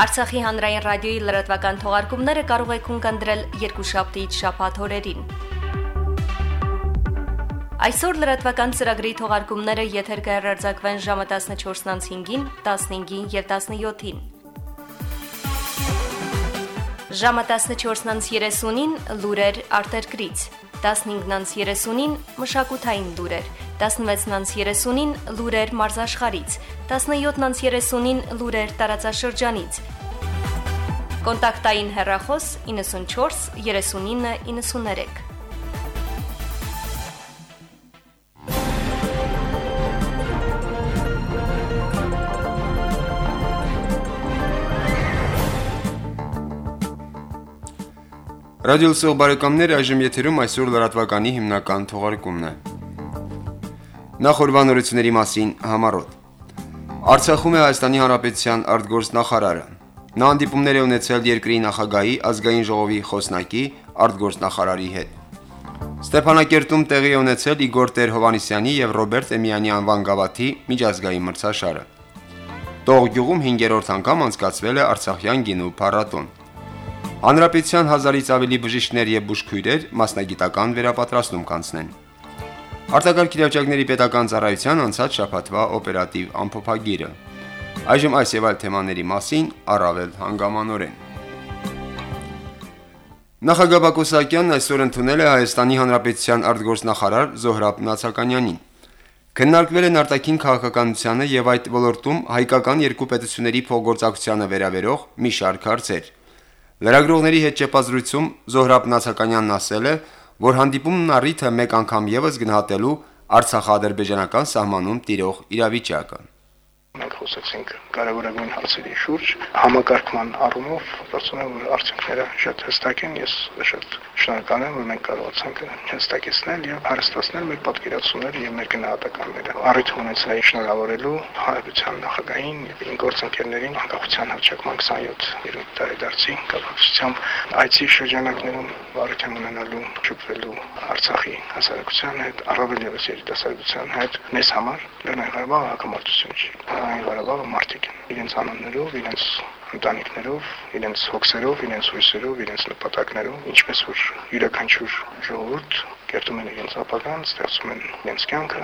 Արցախի հանրային ռադիոյի լրատվական թողարկումները կարող եք ունկնդրել երկուշաբթիից շաբաթ օրերին։ Այսօր լրատվական ծրագրի թողարկումները եթեր կհեռարձակվեն ժամը 14:05-ին, 15-ին եւ 17-ին։ Ժամը 14:30-ին լուրեր արտերկրից, 15:30-ին մշակութային լուրեր, 16:30-ին լուրեր մարզաշխարից, 17:30-ին լուրեր տարածաշրջանից։ Կոնտակտային հեռախոս 94 39 93 Ռադիոսող բարեկամներ այժմ եթերում այսօր լրատվականի հիմնական թողարկումն է։ Նախորbanությունների մասին համառոտ։ Արցախում է Հայաստանի Հանրապետության արտգործնախարարը։ Նա հանդիպումներ է ունեցել երկրի նախագահի, ազգային ժողովի խոսնակի, արտգործնախարարի հետ։ Ստեփանակերտում տեղի է ունեցել Իգոր Տեր-Հովանիսյանի եւ Ռոբերտ Էմյանի անվան գավաթի միջազգային մրցաշարը։ Տող գյուղում 5-րդ անգամ անցկացվել է Արցախյան գինու փառատոն։ Հանրապետության հազարից ավելի բժիշկներ եւ բուժքույրեր մասնագիտական վերապատրաստում կանցնեն։ Արտակարգ իրավիճակների պետական ծառայության անցած շաբաթվա օպերատիվ ամփոփագիրը։ Այժմ այս եւ այլ թեմաների մասին առավել հանգամանորեն։ Նախագահ Բակո Սահակյանն այսօր ընդունել է Հայաստանի Հանրապետության արտգործնախարար Զոհրաբ Նացականյանին։ Քննարկվել են արտաքին քաղաքականությանը եւ այդ ոլորտում հայկական երկու պետությունների փոխգործակցությանը վերաբերող մի շարք հարցեր։ Լրագրողների հետ ճեպազրույցում Զոհրաբ Նացականյանն ասել է, որ հանդիպումն առիթ է մեկ անգամ եւս գնահատելու Արցախ-ադրբեջանական սահմանում տիրող իրավիճակը խոսեցինք կարևորագույն հարցերի շուրջ համակարգման առումով կարծում եմ որ արդյունքները շատ հստակ են ես շատ շնորհակալ եմ որ մենք կարողացանք հստակեցնել եւ հարստացնել մեր պատկերացումները եւ մեր գնահատականները առիթ ունեցա շնորհավորելու հանրապետության նախագահին եւ գործընկերներին անկախության հռչակման 27 երրորդ տարեդարձի կապակցությամբ այցի շրջանակներում եմ ունենալու ճուփվելու Արցախի հասարակության հետ առավել եւս երիտասարդության հետ մեզ համար Լեռնային Ղարաբաղը հակամարտություն չի Լեռնային Ղարաբաղը մարդիկ են, իրենց անուններով, իրենց ընտանիքներով, իրենց հոգսերով, իրենց հույսերով, իրենց նպատակներով, ինչպես որ յուրաքանչյուր ժողովուրդ կերտում են իրենց ապագան, ստեղծում են իրենց կյանքը։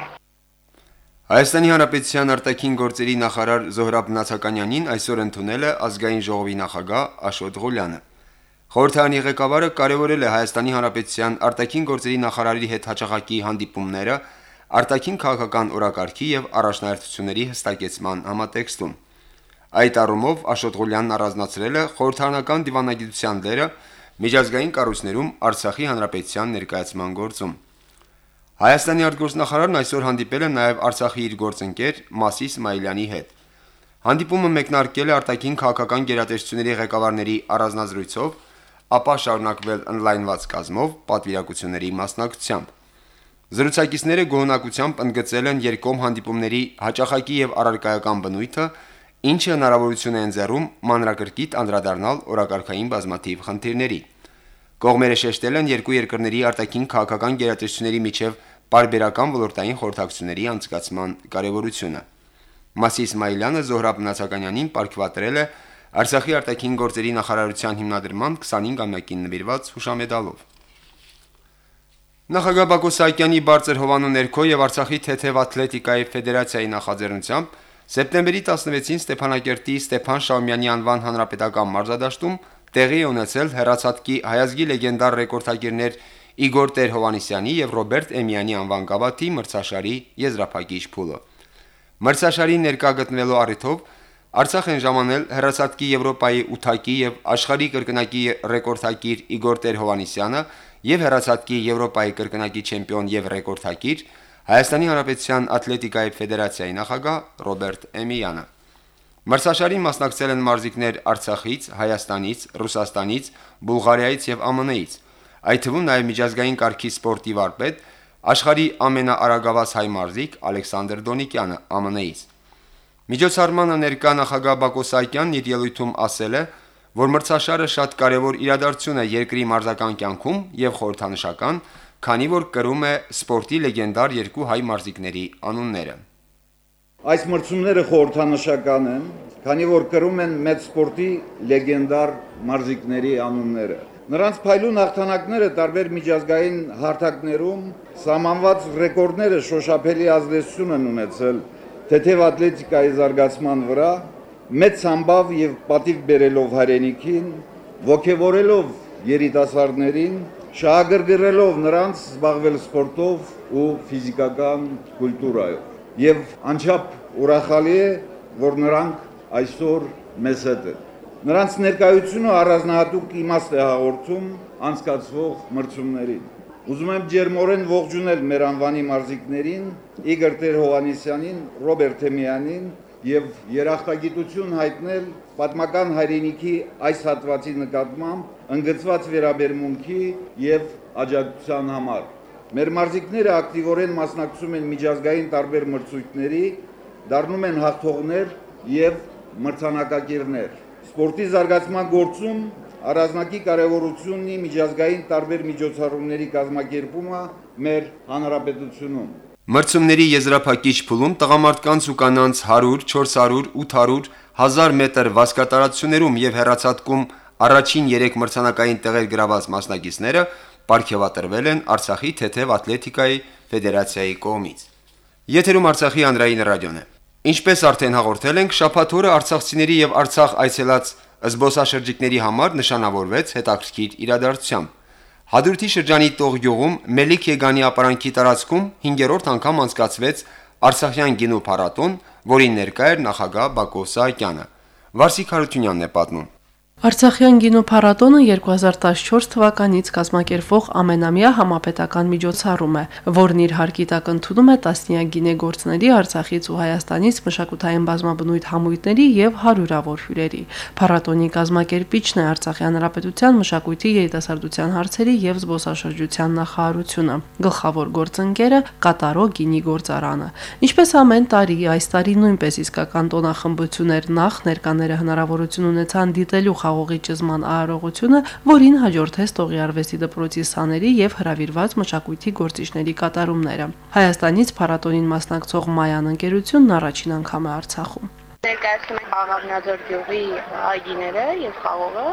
Հայաստանի Հանրապետության արտաքին գործերի նախարար Զոհրաբ Նացականյանին այսօր ընդունել է ազգային ժողովի նախագահ Աշոտ Ղուլյանը։ Խորհրդարանի ղեկավարը կարևորել է Հայաստանի Հանրապետության արտաքին գործերի նախարարի հետ հաջողակի հանդիպումները արտաքին քաղաքական օրակարգի եւ առաջնահերթությունների հստակեցման համատեքստում։ Այդ առումով Աշոտ Ղուլյանն առանձնացրել է խորհրդարանական դիվանագիտության դերը միջազգային կառույցներում Արցախի հանրապետության ներկայացման գործում։ Հայաստանի արտգործնախարարն այսօր հանդիպել է նաև Արցախի իր գործընկեր Մասիս Մայլյանի հետ։ Հանդիպումը մեկնարկել է արտաքին քաղաքական գերատեսչությունների ղեկավարների առանձնազրույցով, ապա շարունակվել on-line-ված կազմով պատվիրակությունների մասնակցությամբ։ Զրուցակիցները գոհնակությամբ ընդգծել են երկկողմ հանդիպումների հաճախակի եւ առարկայական բնույթը, ինչը հնարավորություն է ընձեռում մանրակրկիտ անդրադառնալ օրակարգային բազմաթիվ խնդիրների։ Կողմերը շեշտել են երկու երկրների արտաքին քաղաքական գերատեսչությունների միջև բարբերական ոլորտային խորհրդակցությունների անցկացման կարևորությունը։ Մասի Իսմայելյանը Զոհրաբ Նացականյանին ապարգևատրել է Արցախի արտաքին գործերի նախարարության հիմնադրման 25-ամյակին նվիրված հուշամեդալով։ Նախագահ Բակո Սահակյանի բարձր հովանու ներքո եւ Արցախի թեթև ատլետիկայի ֆեդերացիայի նախաձեռնությամբ սեպտեմբերի 16-ին Ստեփանակերտի Ստեփան Շաումյանի անվան հանրապետական մարզադաշտում տեղի ունեցել հերացածքի հայազգի լեգենդար ռեկորդագիրներ Իգոր Տեր-Հովանիսյանի եւ Ռոբերտ Էմյանի անվան գավաթի մրցաշարի եզրափակիչ փուլը։ Մրցաշարի ներկա գտնվելու առիթով Արցախ են ժամանել հերացածքի Եվրոպայի 8-ակի եւ աշխարհի կրկնակի ռեկորդագիր Իգոր Տեր-Հովանիսյանը եւ հերացածքի Եվրոպայի կրկնակի չեմպիոն եւ ռեկորդակիր Հայաստանի Հանրապետության ատլետիկայի ֆեդերացիայի նախագահ Ռոբերտ Էմիյանը։ Մրցաշարին մասնակցել են մարզիկներ Արցախից, Հայաստանից, Ռուսաստանից, Բուլղարիայից եւ ԱՄՆ-ից։ Այդ թվում նաեւ միջազգային կարգի սպորտի վարպետ աշխարհի ամենաարագավաս հայ մարզիկ Ալեքսանդր Դոնիկյանը ԱՄՆ-ից։ Միջոցառմանը ներկա նախագահ Բակո Սահակյանն իր ելույթում ասել է, որ մրցաշարը շատ կարևոր իրադարձություն է երկրի մարզական կյանքում եւ Այս մրցումները խորհրդանշական են, քանի որ կրում են մեծ սպորտի լեգենդար մարզիկների անունները։ Նրանց փայլուն հաղթանակները տարբեր միջազգային հարթակներում սահմանված ռեկորդները շոշափելի ազդեցություն են ունեցել թեթև ատլետիկայի զարգացման վրա, մեծ համբավ եւ պատիվ բերելով հայրենիքին, ողջևորելով երիտասարդներին, շահագրգռելով նրանց զբաղվել սպորտով ու ֆիզիկական կուլտուրայով եւ անչափ ուրախալի է, որ նրանք այսօր մեզ հետ են։ Նրանց ներկայությունը առանձնահատուկ իմաստ է հաղորդում անցկացվող մրցումներին։ Ուզում եմ ջերմորեն ողջունել մեր անվանի մարզիկներին Իգոր Տեր-Հովանեսյանին, Ռոբերտ Թեմյանին եւ երախտագիտություն հայտնել պատմական հայրենիքի այս հատվածի նկատմամբ ընդգծված վերաբերմունքի եւ աջակցության համար։ Մեր մարզիկները ակտիվորեն մասնակցում են միջազգային տարբեր մրցույթների, դառնում են հաղթողներ եւ մրցանակակիրներ։ Սպորտի զարգացման գործում առանձնակի կարևորություն ունի միջազգային տարբեր միջոցառումների կազմակերպումը մեր հանրապետությունում։ Մրցումների եզրափակիչ փուլում տղամարդկանց ու կանանց 100, 400, 800, 1000 մետր վազկատարություններում եւ հերացատկում առաջին 3 մրցանակային տեղեր գրաված մասնակիցները ապարգևատրվել են Արցախի թեթև ատլետիկայի ֆեդերացիայի կողմից։ Եթերում Արցախի հանրային ռադիոն է։ Ինչպես արդեն հաղորդել ենք, շաբաթօրը արցախցիների եւ Արցախ այցելած զբոսաշրջիկների համար նշանավորվեց հետաքրքիր իրադարձությամբ։ Հադրութի շրջանի Տողյուղում Մելիք Եգանի ապարանքի տարածքում 5-րդ անգամ անցկացվեց Արցախյան գինու փառատոն, որին ներկա էր նախագահ Բակո Սահակյանը։ Վարսիկ Հարությունյանն է պատմում։ Արցախյան գինոփառատոնը 2014 թվականից կազմակերպվող ամենամյա համապետական միջոցառում է, որն իր հարկի տակ ընդունում է տասնյակ գինեգործների Արցախից ու Հայաստանից մշակութային բազմաբնույթ համույթների եւ հարյուրավոր հյուրերի։ Փառատոնի կազմակերպիչն է Արցախի հանրապետության մշակույթի երիտասարդության հարցերի եւ զբոսաշրջության նախարարությունը։ Գլխավոր գործընկերը Կատարո գինի գործարանը։ Ինչպես ամեն տարի, այս տարի նույնպես իսկական տոնախմբություններ նախ ներկաները հնարավորություն ունեցան դիտելու խաղողի ճզման արարողությունը, որին հաջորդեց Տողի արվեստի դպրոցի սաների եւ հրավիրված մշակույթի գործիչների կատարումները։ Հայաստանից փառատոնին մասնակցող Մայան ընկերությունն առաջին անգամ է Արցախում ներկայացնում ենք Աղավնաձոր գյուղի այգիները եւ խաղողը։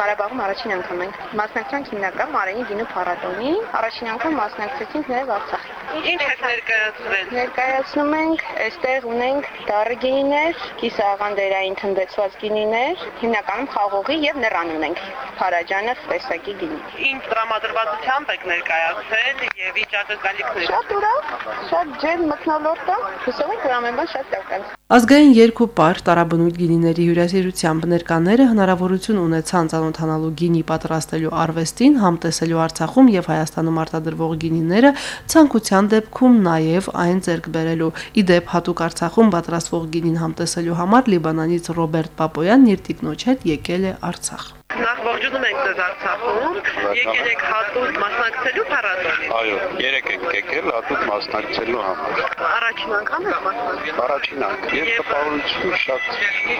Ղարաբաղում առաջին անգամ ենք մասնակցանք հիմնական Մարենի գինու փառատոնի, առաջին անգամ մասնակցեցինք նաեւ Արցախ։ Ինչ եք ներկայացրել։ Ներկայացնում ենք, այստեղ ունենք դառը գինիներ, կիսաղանդերային թնդեցված գինիներ, հիմնականում խաղողի եւ նռան ունենք։ Փարաջանը տեսակի գինի։ Ինչ դրամատրվածությամբ եք ներկայացրել եւ ինչ ակնկալիքներ։ Շատ ուրախ, շատ ջերմ մթնոլորտ է։ Հուսով ենք ամենը շատ կյանք։ Ազգային երկու պար տարաբնույթ գինիների հյուրասիրությամբ ներկաները հնարավորություն ունեցան ցանոթանալու գինի պատրաստելու արվեստին, համտեսելու Արցախում եւ Հայաստանում արտադրվող գինիները, ցանկության դեպքում նաեւ այն ձեռք բերելու։ Իդեպ հատուկ Արցախում պատրաստվող գինին համտեսելու համար Լիբանանից Ռոբերտ Պապոյանն իր տիկնոջ հետ եկել է Արցախ։ Նախ ողջունում ենք ձեզ Արցախում։ Եկել եք հատուկ մասնակցելու փառատոնին։ Այո, երեք եք եկել հատուկ մասնակցելու համար։ Առաջին անգամ եք մասնակցել։ Առաջին անգամ։ Եվ տպավորություն շատ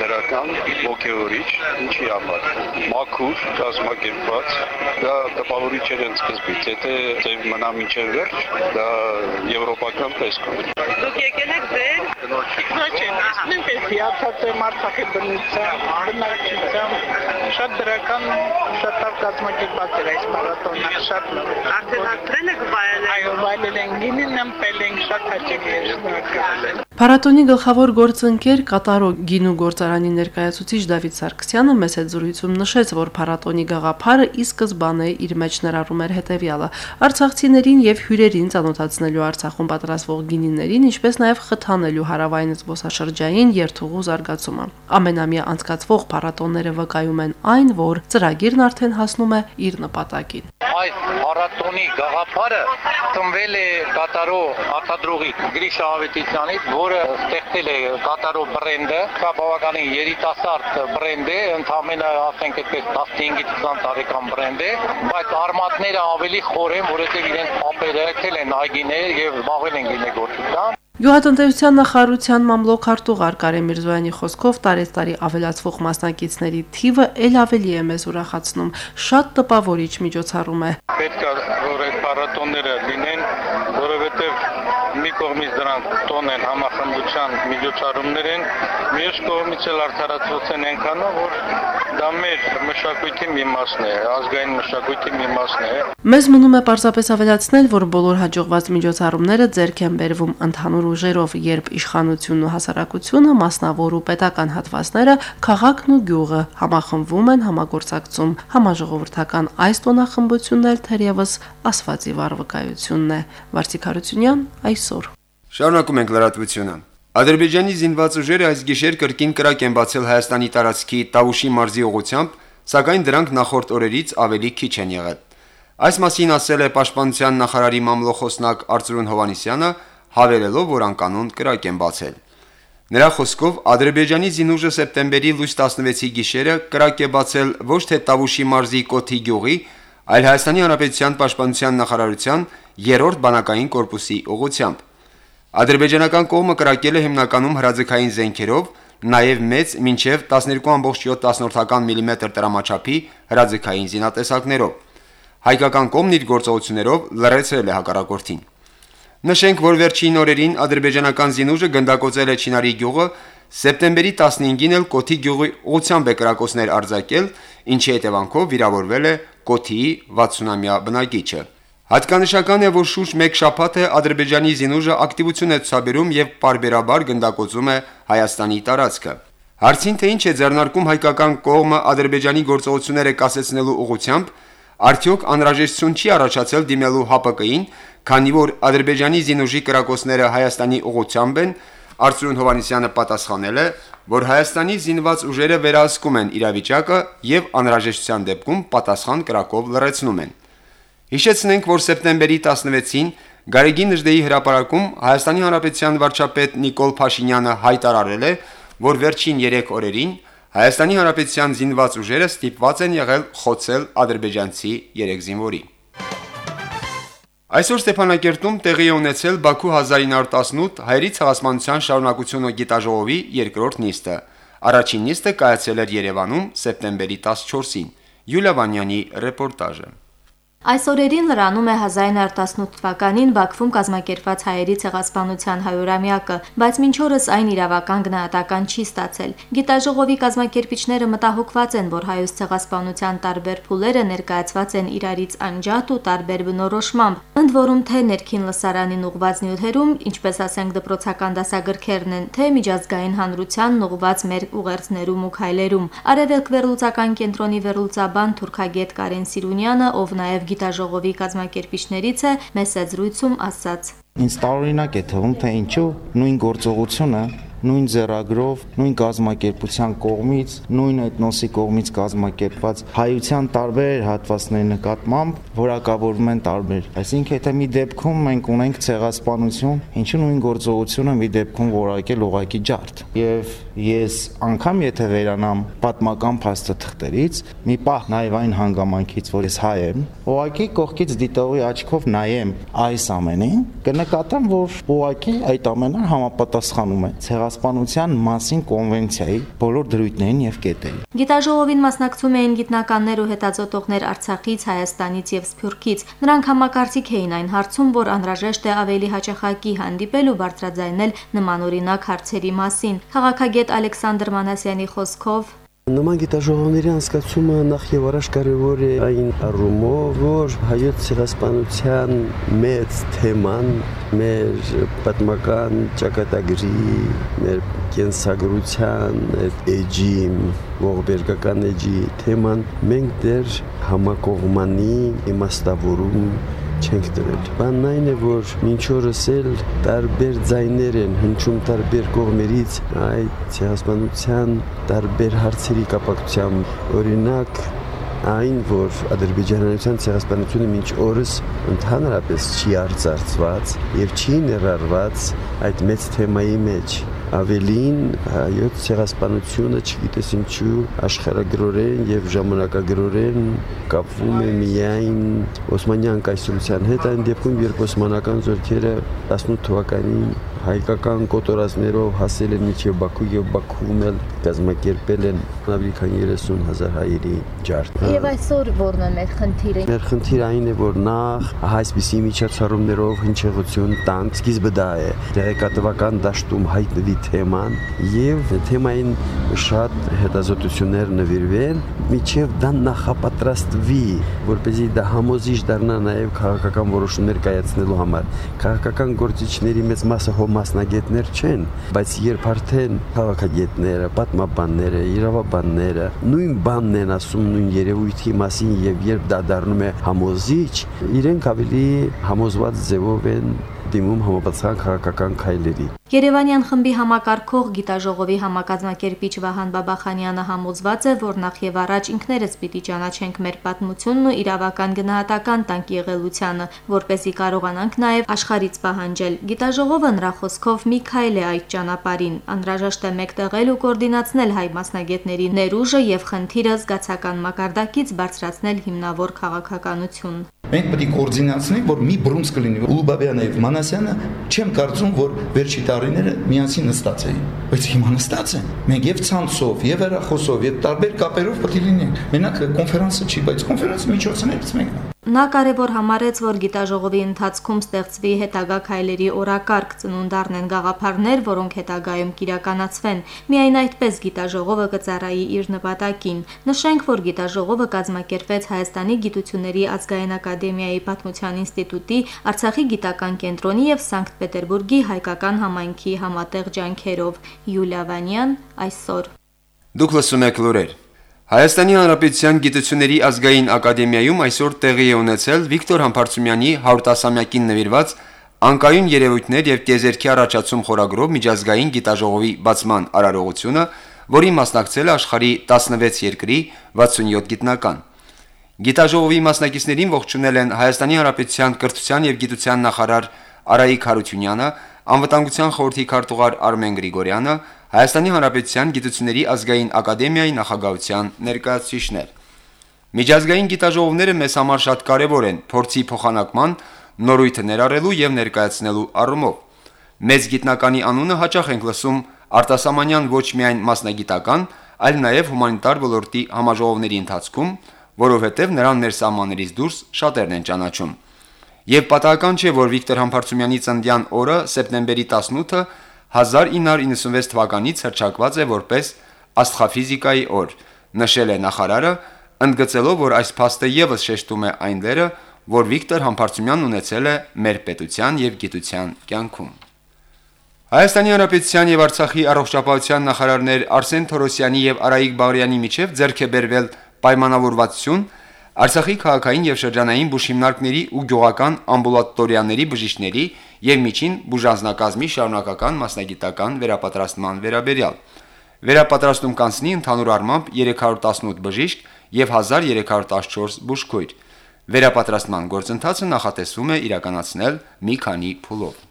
դրական, ոգևորիչ, ինչի համար։ Մաքուր, կազմակերպված, դա տպավորիչ էր ընդ սկզբից, եթե ձեր մնա մինչև վերջ, դա եվրոպական տեսք ունի։ Դուք եկել եք ձեր Նոչեն, նույնպես հիացած եմ Արցախի բնությամբ, բնակչությամբ, շատ դրական, շատ լավ կազմակերպված էր այս մարաթոնը, շատ լավ։ արդեն հաստրել եք վայելել։ Այո, վայելել են, գինին ըմպել են, շատ հաճելի շնորհակալ։ Փառատոնի գլխավոր գործընկեր Կատարո գինու գործարանի ներկայացուցիչ Դավիթ Սարգսյանը մեծ հետ զրույցում նշեց, որ փառատոնի գաղափարը ի սկզբանե իր մեջ ներառում էր հետևյալը. Արցախցիներին եւ հյուրերին ծանոթացնելու Արցախում պատրաստվող գինիներին, ինչպես նաեւ խթանելու հարավային զբոսաշրջային երթուղու զարգացումը։ Ամենամյա անցկացվող փառատոնները վկայում են այն, որ ծրագիրն արդեն հասնում է իր նպատակին։ Այս փառատոնի գաղափարը ծնվել է Կատարո արտադրողի Գրիշա Ավետիսյանից, որը ստեղծել է Կատարո բրենդը, դա բավականին երիտասարդ բրենդ է, ընդամենը ասենք այդպես 15-20 տարեկան բրենդ է, բայց արմատները ավելի խոր են, որովհետև իրենց պապերը եկել են այգիներ եւ զբաղվել են գինեգործությամբ Գյուղատնտեսության նախարարության մամլոք արտուղար Կարեն Միրզոյանի խոսքով տարեստարի ավելացվող մասնակիցների թիվը ել ավելի է մեզ ուրախացնում։ Շատ տպավորիչ միջոցառում է։ Պետք է որ այդ փառատոնները լինեն, որովհետև մի կողմ կողմից դրանք տոն են համախմբության միջոցառումներ են, մյուս կողմից էլ արդարացված են այնքանով, որ դա մեր մշակույթի մի մասն է, ազգային մշակույթի մի մասն է։ Մեզ մնում է պարզապես ավելացնել, որ բոլոր հաջողված միջոցառումները ձեռք են բերվում ընդհանուր ուժերով, երբ իշխանությունն ու հասարակությունը, մասնավոր ու պետական հատվածները, քաղաքն ու գյուղը համախմբվում են համագործակցում։ Համաժողովրդական այս տոնախմբությունն էլ թերևս ասվածի վարվկայությունն է։ Վարսիկ Հարությունյան այսօր Շարունակում ենք լրատվությունը։ Ադրբեջանի զինված ուժերը այս գիշեր կրկին կրակ են բացել Հայաստանի տարածքի Տավուշի մարզի ուղությամբ, սակայն դրանք նախորդ օրերից ավելի քիչ են եղել։ Այս մասին ասել է Պաշտպանության նախարարի մամլոխոսնակ Արծրուն Հովանիսյանը, հավելելով, որ անկանոն կրակ են բացել։ Նրա խոսքով Ադրբեջանի զինուժը սեպտեմբերի լույս 16-ի գիշերը կրակ է բացել ոչ թե Տավուշի մարզի Կոթի գյուղի, այլ Հայաստանի Հանրապետության Պաշտպանության նախարարության 3-րդ բանակային կորպուսի ուղությամբ։ Ադրբեջանական կողմը կրակել է հիմնականում հրաձգային զենքերով, նաև մեծ մինչև 12.7 մմ տրամաչափի հրաձգային զինատեսակներով։ Հայկական կողմն իր գործողություններով լրացրել է հակառակորդին։ Նշենք, որ վերջին օրերին ադրբեջանական զինուժը գնդակոծել է Չինարի գյուղը, սեպտեմբերի 15-ին էլ Կոթի գյուղի ուղությամբ է կրակոցներ արձակել, ինչի հետևանքով վիրավորվել է Կոթիի 60-ամյա բնակիչը։ Հատկանշական է, որ շուրջ 1 շաբաթ է Ադրբեջանի զինուժը ակտիվություն է ցուցաբերում եւ parberabar գնդակոծում է Հայաստանի տարածքը։ Հարցին թե ինչ է ձեռնարկում հայկական կողմը Ադրբեջանի գործողությունները կասեցնելու ուղղությամբ, արդյոք անհրաժեշտություն չի առաջացել դիմելու ՀԱՊԿ-ին, քանի որ Ադրբեջանի զինուժի կրակոցները Հայաստանի ուղղությամբ են, Արծրուն Հովանիսյանը պատասխանել է, որ Հայաստանի զինված ուժերը վերահսկում են իրավիճակը եւ անհրաժեշտության դեպքում պատասխան կրակով լրացնում են։ Հիշեցնենք, որ սեպտեմբերի 16-ին Գարեգին Նժդեի հրապարակում Հայաստանի Հանրապետության վարչապետ Նիկոլ Փաշինյանը հայտարարել է, որ վերջին 3 օրերին Հայաստանի Հանրապետության զինված ուժերը ստիպված են եղել խոցել ադրբեջանցի 3 զինվորի։ Այսօր Ստեփանակերտում տեղի է ունեցել Բաքու 1918 հայերի ցեղասպանության շարունակությունը գիտաժողովի երկրորդ նիստը։ Առաջին նիստը կայացել էր Երևանում սեպտեմբերի 14-ին։ Յուլիա Վանյանի ռեպորտաժը։ Այս օրերին լրանում է 1918 թվականին Բաքվում կազմակերպված հայերի ցեղասպանության 100-ամյակը, բայց մինչ օրս այն իրավական գնահատական չի ստացել։ Գիտաժողովի կազմակերպիչները մտահոգված են, որ հայոց ցեղասպանության տարբեր փուլերը ներկայացված են իրարից անջատ ու տարբեր բնորոշմամբ։ Ընդ որում թե ներքին լսարանին ուղված նյութերում, ինչպես ասենք դպրոցական դասագրքերն են, թե միջազգային հանրությանն ուղված մեր ուղերձներում ու քայլերում։ Արևելք վերլուծական կենտրոնի վերլուծաբան Թուրքագետ Կարեն Սիրունյանը, ով նաև գիտաժողովի կազմակերպիչներից է, մեծ զրույցում ասաց. Ինձ տարօրինակ է թվում, թե ինչու նույն գործողությունը նույն ձեռագրով, նույն կազմակերպության կողմից, նույն էթնոսի կողմից կազմակերպված հայության տարբեր հատվածների նկատմամբ որակավորվում են տարբեր։ Այսինքն, եթե մի դեպքում մենք ունենք ցեղասպանություն, ինչու նույն գործողությունը մի դեպքում որակել ուղակի ջարդ։ Եվ ես անգամ եթե վերանամ պատմական փաստաթղթերից, մի պահ նաև այն հանգամանքից, որ ես հայ եմ, ուղակի կողքից դիտողի աչքով նայեմ այս ամենին, կնկատեմ, որ ուղակի այդ ամենը համապատասխանում է ցեղասպանության ցեղասպանության մասին կոնվենցիայի բոլոր դրույթներին եւ կետերին։ Գիտաժողովին մասնակցում էին գիտնականներ ու հետազոտողներ Արցախից, Հայաստանից եւ Սփյուռքից։ Նրանք համակարծիք էին այն հարցում, որ անհրաժեշտ է ավելի հաճախակի հանդիպել ու բարձրաձայնել նմանօրինակ հարցերի մասին։ Խաղաղագետ Ալեքսանդր Մանասյանի խոսքով Նման գիտաժողովների անցկացումը նախ եւ առաջ կարևոր է այն առումով, որ հայոց ցեղասպանության մեծ թեման մեր պատմական ճակատագրի, մեր կենսագրության էջի, ողբերգական էջի թեման մենք դեռ համակողմանի իմաստավորում չենք դրել։ Բանն այն է, որ մինչ օրս էլ տարբեր ձայներ են հնչում տարբեր կողմերից այդ ցեղասպանության տարբեր հարցերի կապակցությամբ։ Օրինակ, այն, որ ադրբեջանության ցեղասպանությունը մինչ օրս ընդհանրապես չի արծարծված եւ չի ներառված այդ մեծ թեմայի մեջ ավելին հայոց ցեղասպանությունը չգիտես ինչու աշխարհագրորեն եւ ժամանակագրորեն կապվում է միայն Օսմանյան կայսրության հետ այն դեպքում երբ Օսմանական զորքերը 18 թվականին հայկական կոտորածներով հասել են մինչև Բաքու եւ Բաքվում էլ կազմակերպել են ավելի քան 30000 հայերի ջարդ։ Եվ այսօր ո՞րն է մեր խնդիրը։ Մեր խնդիրը այն է, որ նախ այսպիսի միջոցառումներով հնչեղություն տան, սկիզբը դա է։ Տեղեկատվական դաշտում հայտնվի թեման եւ թեմային շատ հետազոտություններ նվիրվեն, միջև դա նախապատրաստվի, որպեսզի դա համոզիչ դառնա նաեւ քաղաքական որոշումներ կայացնելու համար։ Քաղաքական գործիչների մեծ մասը հո մասնագետներ չեն, բայց երբ արդեն քաղաքագետները, պատմաբանները, իրավաբանները նույն բանն են ասում նույն երևույթի մասին եւ երբ դա դառնում է համոզիչ, իրենք ավելի համոզված ձևով են դիմում համապատասխան քաղաքական քայլերի։ Երևանյան խմբի համակարգող գիտաժողովի համակազմակերպիչ Վահան Բաբախանյանը համոզված է, որ նախ եւ առաջ ինքներս պիտի ճանաչենք մեր պատմությունն ու իրավական գնահատական տանք եղելությանը, որ เป զի կարողանանք նաեւ աշխարից պահանջել։ Գիտաժողովը նրա խոսքով մի քայլ է այդ ճանապարհին։ Անհրաժեշտ է մեկտեղել ու կոորդինացնել հայ մասնագետների ներուժը եւ խնդիրը զգացական մակարդակից բարձրացնել հիմնավոր քաղաքականություն։ Մենք պետք է կոորդինացնենք, որ մի բրունց կլինի։ Ուլուբաբյանը եւ Մանասյանը չեմ կարծում, որ վերջի տարիները միասին նստած էին, բայց հիմա նստած են։ Մենք եւ ցանցով, եւ հեռախոսով, եւ տարբեր կապերով պետք է լինենք։ Մենակ կոնֆերանսը չի, բայց կոնֆերանսի միջոցներից մեկն է։ Նա կարևոր համարեց, որ գիտաժողովի ընթացքում ստեղծվի հետագա քայլերի օրակարգ ծնունդ առնեն գաղափարներ, որոնք հետագայում կիրականացվեն։ Միայն այդպես գիտաժողովը կծառայի իր նպատակին։ Նշենք, որ գիտաժողովը կազմակերպվեց Հայաստանի Գիտությունների ազգային ակադեմիայի Պատմության ինստիտուտի, Արցախի գիտական կենտրոնի եւ Սանկտ Պետերբուրգի հայկական համայնքի համատեղ ջանքերով։ Յուլիա Վանյան այսօր։ Դուք լսում եք լուրեր։ Հայաստանի Հանրապետության Գիտությունների ազգային ակադեմիայում այսօր տեղի է ունեցել Վիկտոր Համբարձումյանի 110-ամյակին նվիրված Անկայուն երևույթներ եւ տիեզերքի առաջացում խորագրով միջազգային գիտաժողովի բացման արարողությունը, որի մասնակցել է աշխարհի 16 երկրի 67 գիտնական։ Գիտաժողովի մասնակիցներին ողջունել են Հայաստանի Հանրապետության կրթության եւ գիտության նախարար Արայիկ Հարությունյանը, Անվտանգության խորհրդի քարտուղար Արմեն Գրիգորյանը, Հայաստանի Հանրապետության Գիտությունների ազգային ակադեմիայի նախագահության ներկայացուցիչներ։ Միջազգային գիտաժողովները մեզ համար շատ կարևոր են փորձի փոխանակման, նորույթը ներառելու եւ ներկայացնելու առումով։ Մեծ գիտնականի անունը հաճախ ենք լսում արտասահմանյան ոչ միայն մասնագիտական, այլ նաեւ հումանիտար ոլորտի համաժողովների ընթացքում, որովհետեւ նրան մեր սահմաններից դուրս շատերն են ճանաչում։ Եվ պատահական չէ, որ Վիկտոր Համբարձումյանի ծննդյան օրը սեպտեմբերի 18-ը 1996 թվականից հրճակված է որպես աստղաֆիզիկայի օր, նշել է նախարարը, ընդգծելով, որ այս փաստը եւս շեշտում է այն դերը, որ Վիկտոր Համբարձումյանն ունեցել է մեր պետության եւ գիտության կյանքում։ Հայաստանի Հանրապետության եւ Արցախի առողջապահության նախարարներ Արսեն Թորոսյանի եւ Արայիկ Բաղարյանի միջև ձեռք է բերվել պայմանավորվածություն Արցախի քաղաքային եւ շրջանային բուժհիմնարկների ու գյուղական ամբուլատորիաների բժիշկների եւ միջին բուժանձնակազմի շարունակական մասնագիտական վերապատրաստման վերաբերյալ։ Վերապատրաստում կանցնի ընդհանուր առմամբ 318 բժիշկ եւ 1314 բուժքույր։ Վերապատրաստման գործընթացը նախատեսվում է իրականացնել մի քանի փուլով։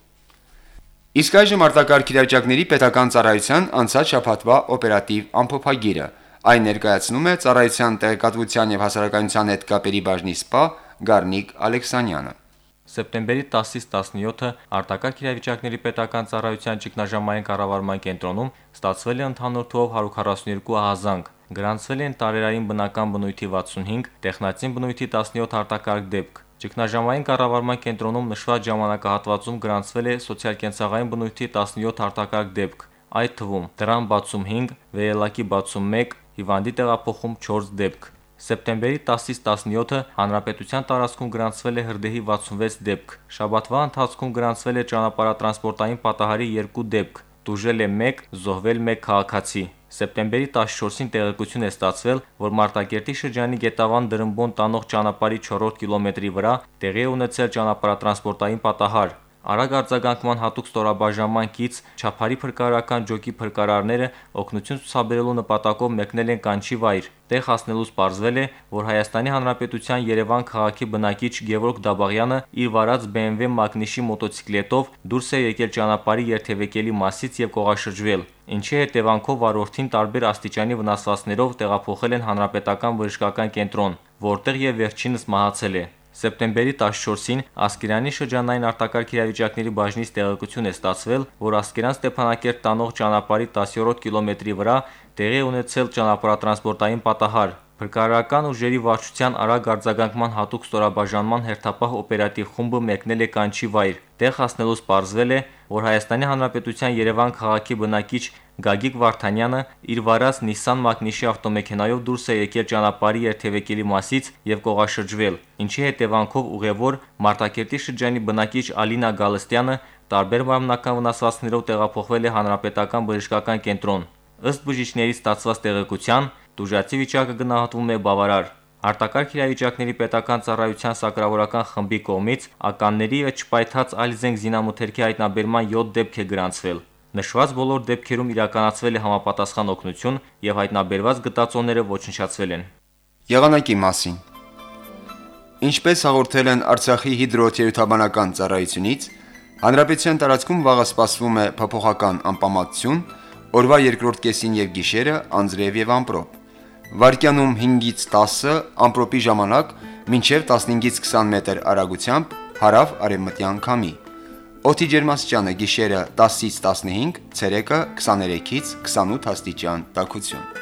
Իսկ այժմ արտակարգ իրավիճակների պետական ծառայության անցած շաբաթվա օպերատիվ ամփոփագիրը։ Այն ներկայացնում է ծառայության տեղեկատվության եւ հասարակայնության հետ կապերի բաժնի սպա Գառնիկ Ալեքսանյանը։ Սեպտեմբերի 10-ից 17-ը արտակարգ իրավիճակների պետական ծառայության ճգնաժամային կառավարման կենտրոնում ստացվել է ընդհանուր թվով 142 ահազանգ, գրանցվել են տարերային բնական բնույթի 65, տեխնացին բնույթի 17 արտակարգ դեպք։ Ճգնաժամային կառավարման կենտրոնում նշված ժամանակահատվածում գրանցվել է սոցիալ-կենցաղային բնույթի 17 արտակարգ դեպք, այդ թվում դրան բացում 5, վեելակի բացում 1, հիվանդի տեղափոխում 4 դեպք։ Սեպտեմբերի 10-ից 17-ը հանրապետության տարածքում գրանցվել է հրդեհի 66 դեպք։ Շաբաթվա ընթացքում գրանցվել է ճանապարհատրանսպորտային պատահարի 2 դեպք, դուժել է 1, զոհվել 1 քաղաքացի։ Սեպտեմբերի 14-ին տեղեկություն է ստացվել, որ Մարտակերտի շրջանի Գետավան դրմբոն տանող ճանապարհի 4-րդ կիլոմետրի վրա տեղի է ունեցել ճանապարհատրանսպորտային պատահար։ Արագ արձագանքման հատուկ ստորաբաժանման կից ճափարի փրկարարական ջոկի փրկարարները օգնություն ցուցաբերելու նպատակով մեկնել են կանչի վայր։ Տեղ հասնելուց պարզվել է, որ Հայաստանի Հանրապետության Երևան քաղաքի բնակիչ Գևորգ Դաբաղյանը իր վարած BMW Magnişi մոտոցիկլետով դուրս է եկել ճանապարհի երթևեկելի մասից եւ կողաշրջվել, ինչի հետևանքով վարորդին տարբեր աստիճանի վնասվածքներով տեղափոխել են հանրապետական բժշկական կենտրոն, որտեղ եւ վերջինս մահացել է։ Սեպտեմբերի 14-ին Ասկերանի շրջանային արտակարգ իրավիճակների բաժնից տեղեկություն է ստացվել, որ Ասկերան Ստեփանակերտ տանող ճանապարհի 10-րդ կիլոմետրի վրա տեղի ունեցել ճանապարհատրանսպորտային պատահար։ Փրկարարական ուժերի վարչության արագ արձագանքման հատուկ ստորաբաժանման հերթապահ օպերատիվ խումբը մեկնել է կանչի վայր։ Տեղ հասնելուց պարզվել է, որ Հայաստանի Հանրապետության Երևան քաղաքի բնակիչ Գագիկ Վարդանյանը իր վարած Nissan Magnich-ի ավտոմեքենայով դուրս է եկել ճանապարհի երթևեկելի մասից եւ կողաշրջվել, ինչի հետևանքով ուղևոր Մարտակերտի շրջանի բնակիչ Ալինա Գալստյանը տարբեր մարմնական վնասվածքներով տեղափոխվել է հանրապետական բժշկական կենտրոն։ Ըստ բժիշկների ստացված տեղեկության, դուժացի վիճակը գնահատվում է բավարար։ Արտակարգ իրավիճակների պետական ծառայության սակրավորական խմբի կողմից ականների վրա չպայթած այլ զենք զինամթերքի հայտնաբերման 7 դեպք է գրանցվել։ Նշված բոլոր դեպքերում իրականացվել է համապատասխան օգնություն եւ հայտնաբերված գտածոները ոչնչացվել են։ Եղանակի մասին Ինչպես հաղորդել են Արցախի հիդրոթերապևտաբանական ծառայությունից, հանրապետության տարածքում վաղը սպասվում է փոփոխական անպամատություն, օրվա երկրորդ կեսին եւ գիշերը անձրև եւ ամպրոպ։ Վարկյանում 5-ից 10 ամպրոպի ժամանակ մինչև 15-ից 20 մետր արագությամբ հարավ արևմտյան քամի։ Օդի ջերմաստիճանը գիշերը 10-ից 15, ցերեկը 23-ից 28 աստիճան տաքություն։